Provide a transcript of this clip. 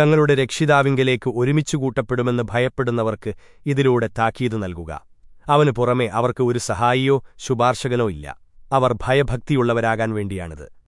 തങ്ങളുടെ രക്ഷിതാവിങ്കലേക്ക് ഒരുമിച്ചു കൂട്ടപ്പെടുമെന്ന് ഭയപ്പെടുന്നവർക്ക് ഇതിലൂടെ താക്കീത് നൽകുക. അവനു പുറമെ അവർക്ക് ഒരു സഹായിയോ ശുപാർശകനോ ഇല്ല. അവർ ഭയഭക്തിയുള്ളവരാകാൻ വേണ്ടിയാണിത്.